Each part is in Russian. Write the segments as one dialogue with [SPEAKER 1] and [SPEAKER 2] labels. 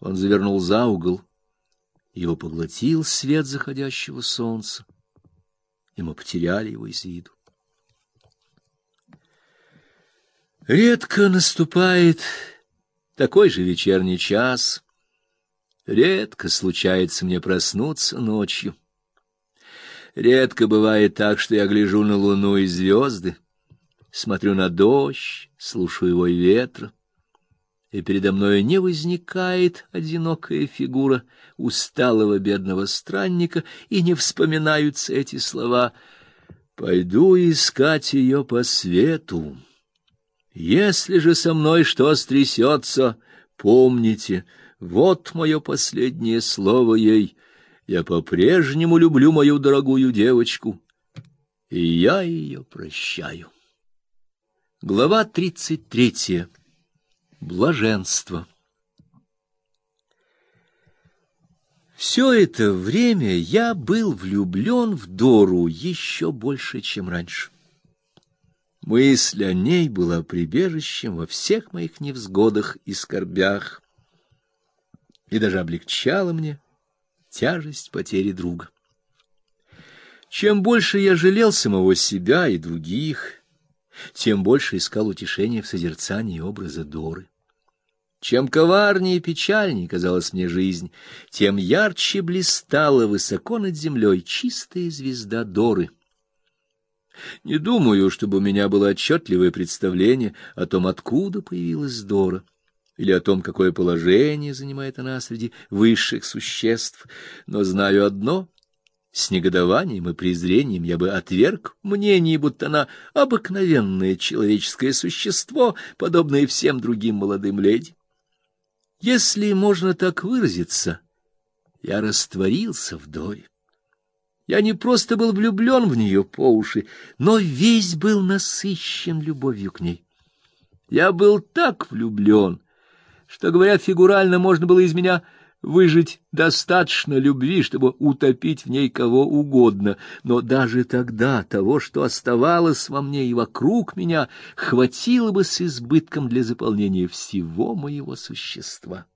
[SPEAKER 1] Он завернул за угол, его поглотил свет заходящего солнца, и мы потеряли его из виду. Редко наступает такой же вечерний час, редко случается мне проснуться ночью. Редко бывает так, что я гляжу на луну и звезды, смотрю на дождь, слушаю его ветра, и передо мною не возникает одинокая фигура усталого бедного странника, и не вспоминаются эти слова «Пойду искать ее по свету». Если же со мной что стрясется, помните, вот мое последнее слово ей. Я по-прежнему люблю мою дорогую девочку, и я ее прощаю. Глава тридцать третья. Блаженство. Все это время я был влюблен в Дору еще больше, чем раньше. Мысль о ней была прибежищем во всех моих невзгодах и скорбях, и даже облегчала мне тяжесть потери друга. Чем больше я жалел самого себя и других, тем больше искал утешения в созерцании образа Доры. Чем коварнее и печальнее казалась мне жизнь, тем ярче блистала высоко над землей чистая звезда Доры. Не думаю, чтобы у меня было отчетливое представление о том, откуда появилась Дора, или о том, какое положение занимает она среди высших существ, но знаю одно — с негодованием и презрением я бы отверг мнение, будто она обыкновенное человеческое существо, подобное всем другим молодым леди. Если можно так выразиться, я растворился в Доре. Я не просто был влюблен в нее по уши, но весь был насыщен любовью к ней. Я был так влюблен, что, говоря фигурально, можно было из меня выжить достаточно любви, чтобы утопить в ней кого угодно, но даже тогда того, что оставалось во мне и вокруг меня, хватило бы с избытком для заполнения всего моего существа.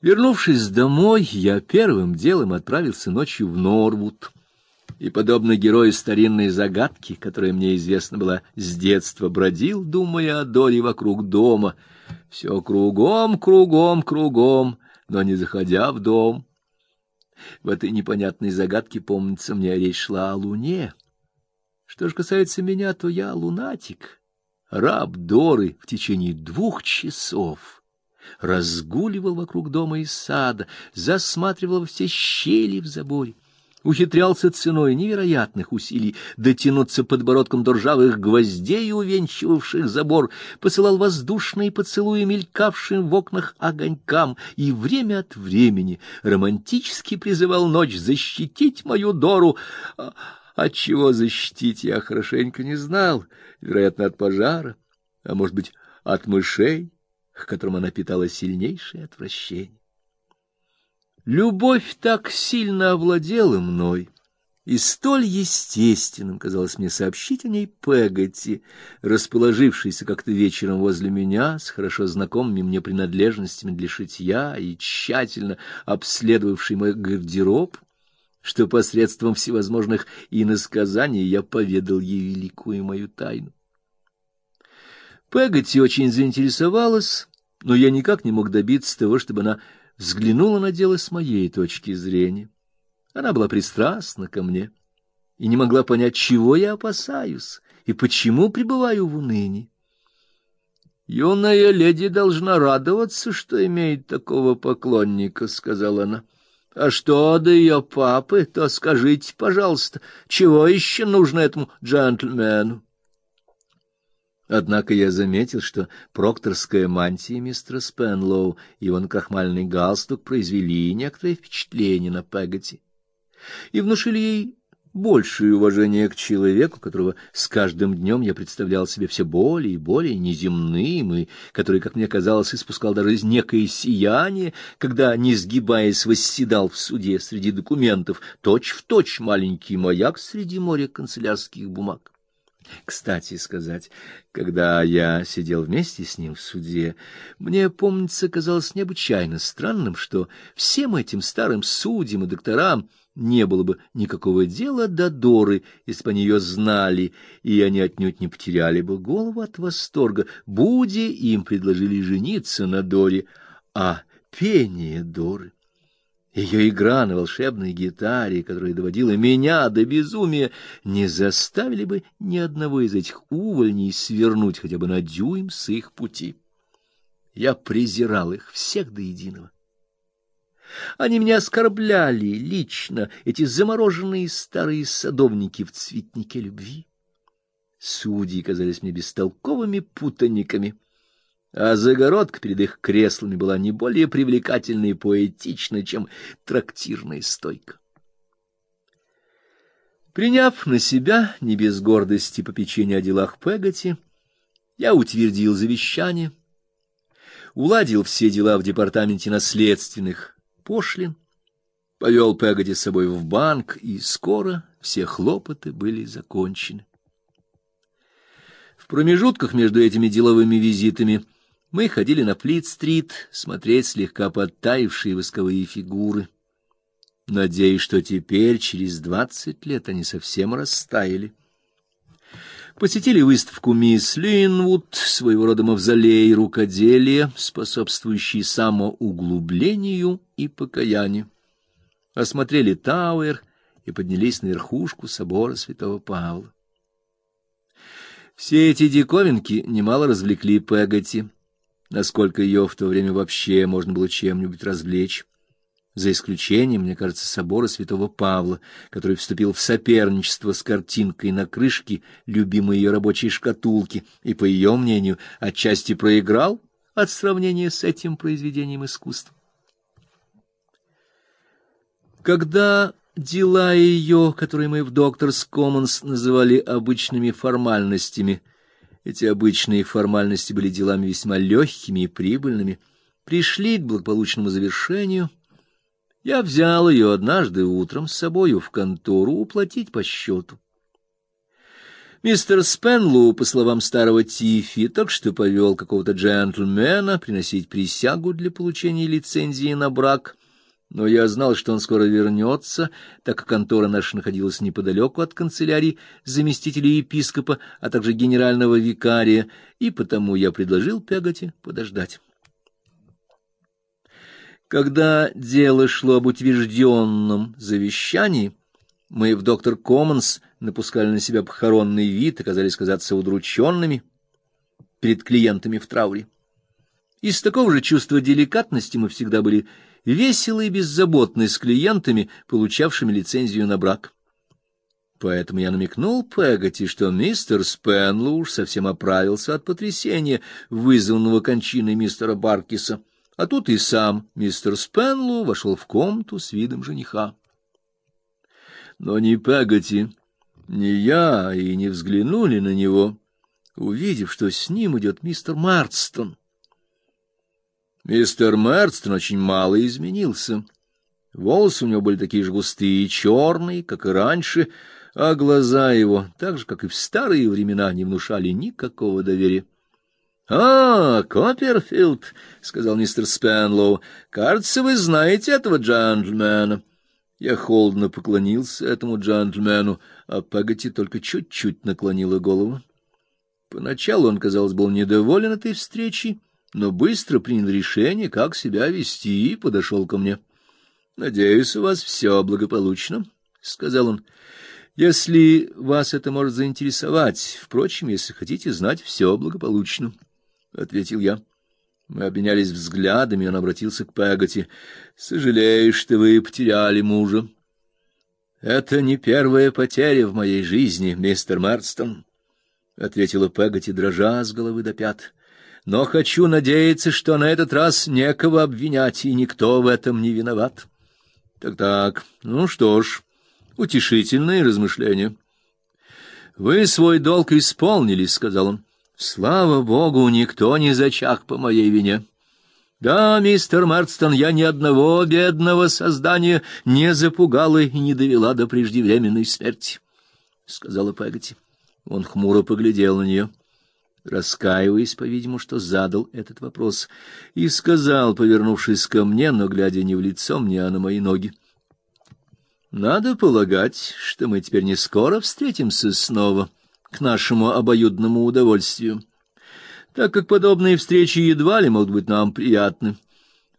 [SPEAKER 1] Вернувшись домой, я первым делом отправился ночью в Норвуд и, подобно герою старинной загадки, которая мне известна была с детства, бродил, думая о Доре вокруг дома — все кругом, кругом, кругом, но не заходя в дом. В этой непонятной загадке, помнится мне, речь шла о луне. Что же касается меня, то я лунатик, раб Доры в течение двух часов разгуливал вокруг дома и сада, засматривал все щели в заборе ухитрялся ценой невероятных усилий дотянуться подбородком до ржавых гвоздей, увенчивавших забор, посылал воздушные поцелуи мелькавшим в окнах огонькам и время от времени романтически призывал ночь защитить мою Дору. А, от чего защитить я хорошенько не знал, вероятно, от пожара, а может быть, от мышей, к которым она питала сильнейшее отвращение. Любовь так сильно овладела мной, и столь естественным казалось мне сообщить о ней Пегати, расположившейся как-то вечером возле меня с хорошо знакомыми мне принадлежностями для шитья и тщательно обследовавшей мой гардероб, что посредством всевозможных иносказаний я поведал ей великую мою тайну. Пегати очень заинтересовалась, но я никак не мог добиться того, чтобы она взглянула на дело с моей точки зрения. Она была пристрастна ко мне и не могла понять, чего я опасаюсь и почему пребываю в унынии. Юная леди должна радоваться, что имеет такого поклонника, сказала она. А что до ее папы, то скажите, пожалуйста, чего еще нужно этому джентльмену? Однако я заметил, что прокторская мантия мистера Спенлоу и его крахмальный галстук произвели некоторое впечатление на Пегати и внушили ей большее уважение к человеку, которого с каждым днем я представлял себе все более и более неземным, и который, как мне казалось, испускал даже некое сияние, когда, не сгибаясь, восседал в суде среди документов, точь-в-точь точь маленький маяк среди моря канцелярских бумаг. Кстати сказать, когда я сидел вместе с ним в суде, мне, помнится, казалось необычайно странным, что всем этим старым судьям и докторам не было бы никакого дела до Доры, если бы они ее знали, и они отнюдь не потеряли бы голову от восторга, будя им предложили жениться на Доре, а пение Доры ее игра на волшебной гитаре, которая доводила меня до безумия, не заставили бы ни одного из этих увольней свернуть хотя бы на дюйм с их пути. Я презирал их всех до единого. Они меня оскорбляли лично, эти замороженные старые садовники в цветнике любви. Судьи казались мне бестолковыми путаниками а загородка перед их креслами была не более привлекательна и поэтична, чем трактирная стойка. Приняв на себя, не без гордости, попечение о делах Пегати, я утвердил завещание, уладил все дела в департаменте наследственных пошлин, повел Пегати с собой в банк, и скоро все хлопоты были закончены. В промежутках между этими деловыми визитами — мы ходили на Флит-стрит смотреть слегка подтаившие восковые фигуры. Надеюсь, что теперь, через двадцать лет, они совсем растаяли. Посетили выставку мисс Линвуд, своего рода мавзолей рукоделия, способствующий самоуглублению и покаянию. Осмотрели Тауэр и поднялись на верхушку собора святого Павла. Все эти диковинки немало развлекли Пегати насколько ее в то время вообще можно было чем-нибудь развлечь. За исключением, мне кажется, собора Святого Павла, который вступил в соперничество с картинкой на крышке любимой ее рабочей шкатулки и, по ее мнению, отчасти проиграл от сравнения с этим произведением искусства. Когда дела ее, которые мы в Докторс Commons называли обычными формальностями, — эти обычные формальности были делами весьма легкими и прибыльными, пришли к благополучному завершению. Я взял ее однажды утром с собою в контору уплатить по счету. Мистер Спенлоу, по словам старого Тифи, только что повел какого-то джентльмена приносить присягу для получения лицензии на брак — но я знал, что он скоро вернется, так как контора наша находилась неподалеку от канцелярии заместителя епископа, а также генерального викария, и потому я предложил Пегати подождать. Когда дело шло об утвержденном завещании, мы в доктор Коммонс напускали на себя похоронный вид и казались казаться удрученными перед клиентами в трауре. Из такого же чувства деликатности мы всегда были веселый и беззаботный с клиентами, получавшими лицензию на брак. Поэтому я намекнул Пегати, что мистер Спенлоу уж совсем оправился от потрясения, вызванного кончиной мистера Баркиса, а тут и сам мистер Спенлоу вошел в комнату с видом жениха. Но ни Пегати, ни я и не взглянули на него, увидев, что с ним идет мистер Марстон. Мистер Мерстон очень мало изменился. Волосы у него были такие же густые и черные, как и раньше, а глаза его, так же, как и в старые времена, не внушали никакого доверия. — А, Копперфилд, — сказал мистер Спенлоу, — кажется, вы знаете этого джентльмена. Я холодно поклонился этому джентльмену, а Пегати только чуть-чуть наклонила голову. Поначалу он, казалось, был недоволен этой встречей, но быстро принял решение, как себя вести, и подошел ко мне. — Надеюсь, у вас все благополучно, — сказал он. — Если вас это может заинтересовать, впрочем, если хотите знать, все благополучно, — ответил я. Мы обменялись взглядами, он обратился к Пегати. — Сожалею, что вы потеряли мужа. — Это не первая потеря в моей жизни, мистер Марстон, — ответила Пегати, дрожа с головы до пят но хочу надеяться, что на этот раз некого обвинять, и никто в этом не виноват. Так-так, ну что ж, утешительные размышления. Вы свой долг исполнили, сказал он. Слава богу, никто не зачах по моей вине. Да, мистер Марстон, я ни одного бедного создания не запугала и не довела до преждевременной смерти, сказала Пегати. Он хмуро поглядел на нее, раскаиваясь, по-видимому, что задал этот вопрос, и сказал, повернувшись ко мне, но глядя не в лицо мне, а на мои ноги: "Надо полагать, что мы теперь не скоро встретимся снова, к нашему обоюдному удовольствию, так как подобные встречи едва ли могут быть нам приятны."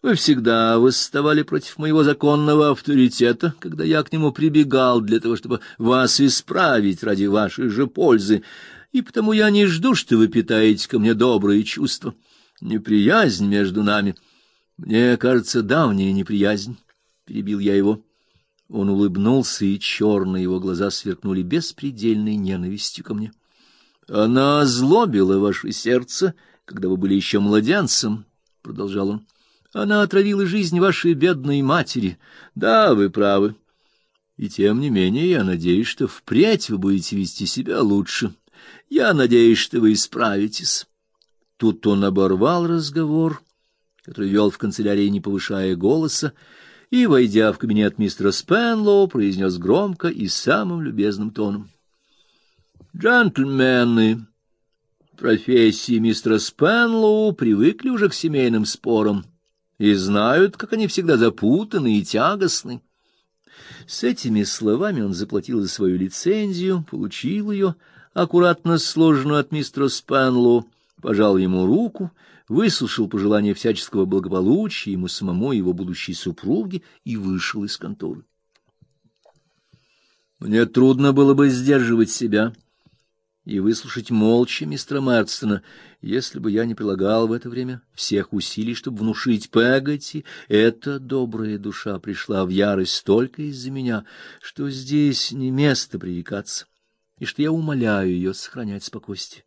[SPEAKER 1] Вы всегда восставали против моего законного авторитета, когда я к нему прибегал для того, чтобы вас исправить ради вашей же пользы, и потому я не жду, что вы питаете ко мне добрые чувства. Неприязнь между нами, мне кажется, давняя неприязнь, перебил я его. Он улыбнулся, и черные его глаза сверкнули беспредельной ненавистью ко мне. Она озлобила ваше сердце, когда вы были еще младенцем, продолжал он. Она отравила жизнь вашей бедной матери. Да, вы правы. И тем не менее, я надеюсь, что впредь вы будете вести себя лучше. Я надеюсь, что вы исправитесь. Тут он оборвал разговор, который вел в канцелярии, не повышая голоса, и, войдя в кабинет мистера Спенлоу, произнес громко и самым любезным тоном: "Джентльмены, профессии мистера Спенлоу привыкли уже к семейным спорам и знают, как они всегда запутаны и тягостны. С этими словами он заплатил за свою лицензию, получил ее, аккуратно сложенную от мистера Спанлоу, пожал ему руку, выслушал пожелания всяческого благополучия ему самому и его будущей супруге и вышел из конторы. Мне трудно было бы сдерживать себя и выслушать молча мистера Марстона, если бы я не прилагал в это время всех усилий, чтобы внушить Пегати, эта добрая душа пришла в ярость только из-за меня, что здесь не место пререкаться, и что я умоляю ее сохранять спокойствие.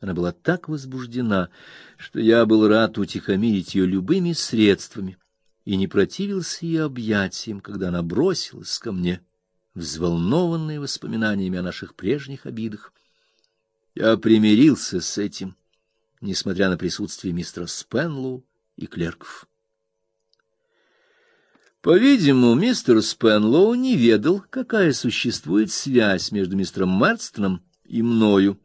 [SPEAKER 1] Она была так возбуждена, что я был рад утихомирить ее любыми средствами и не противился ее объятиям, когда она бросилась ко мне, взволнованная воспоминаниями о наших прежних обидах. Я примирился с этим, несмотря на присутствие мистера Спенлоу и клерков. По-видимому, мистер Спенлоу не ведал, какая существует связь между мистером Марстоном и мною,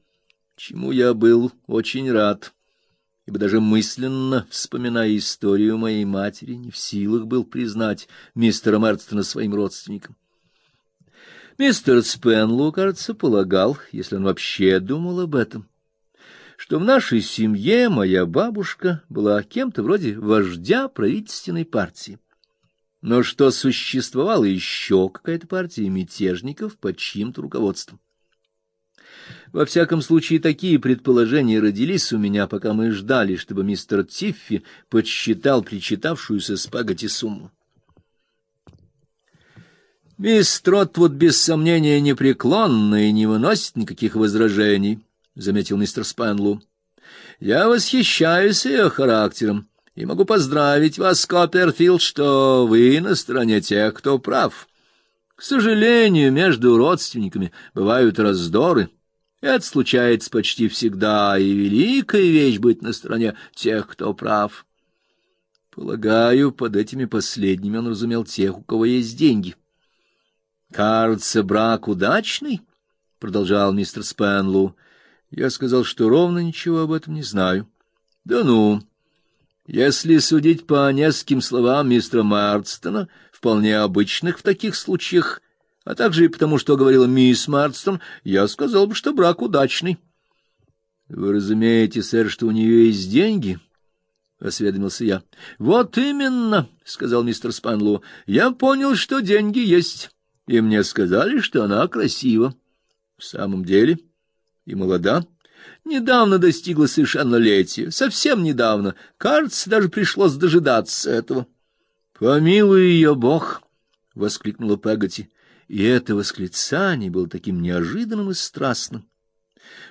[SPEAKER 1] чему я был очень рад, ибо даже мысленно, вспоминая историю моей матери, не в силах был признать мистера Марстона своим родственником. Мистер Спенлоу, кажется, полагал, если он вообще думал об этом, что в нашей семье моя бабушка была кем-то вроде вождя правительственной партии, но что существовала еще какая-то партия мятежников под чьим-то руководством. Во всяком случае, такие предположения родились у меня, пока мы ждали, чтобы мистер Тиффи подсчитал причитавшуюся спагати сумму. Мисс Тротвуд без сомнения непреклонна и не выносит никаких возражений, заметил мистер Спенлу. Я восхищаюсь ее характером и могу поздравить вас, Копперфилд, что вы на стороне тех, кто прав. К сожалению, между родственниками бывают раздоры. Это случается почти всегда, и великая вещь быть на стороне тех, кто прав. Полагаю, под этими последними он разумел тех, у кого есть деньги. Кажется, брак удачный, продолжал мистер Спенлу. Я сказал, что ровно ничего об этом не знаю. Да ну. Если судить по нескольким словам мистера Марстона, вполне обычных в таких случаях, а также и потому, что говорила мисс Марстон, я сказал бы, что брак удачный. Вы разумеете, сэр, что у нее есть деньги? осведомился я. Вот именно, сказал мистер Спанлоу. Я понял, что деньги есть и мне сказали, что она красива. В самом деле, и молода. Недавно достигла совершеннолетия, совсем недавно. Кажется, даже пришлось дожидаться этого. Помилуй ее Бог, воскликнула Пегати, и это восклицание было таким неожиданным и страстным,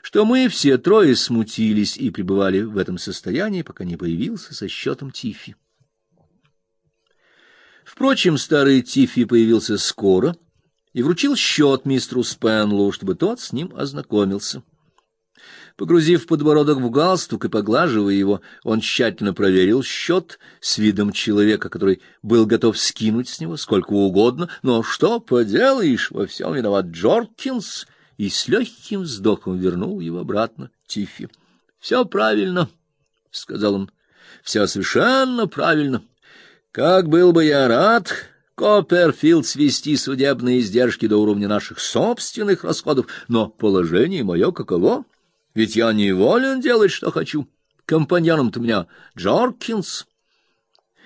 [SPEAKER 1] что мы все трое смутились и пребывали в этом состоянии, пока не появился со счетом Тифи. Впрочем, старый Тифи появился скоро и вручил счет мистеру Спенлу, чтобы тот с ним ознакомился. Погрузив подбородок в галстук и поглаживая его, он тщательно проверил счет с видом человека, который был готов скинуть с него сколько угодно, но что поделаешь, во всем виноват Джоркинс, и с легким вздохом вернул его обратно Тифи. — Все правильно, — сказал он, — все совершенно правильно. Как был бы я рад, Копперфилд, свести судебные издержки до уровня наших собственных расходов, но положение мое каково? Ведь я не волен делать, что хочу. Компаньоном-то меня Джоркинс.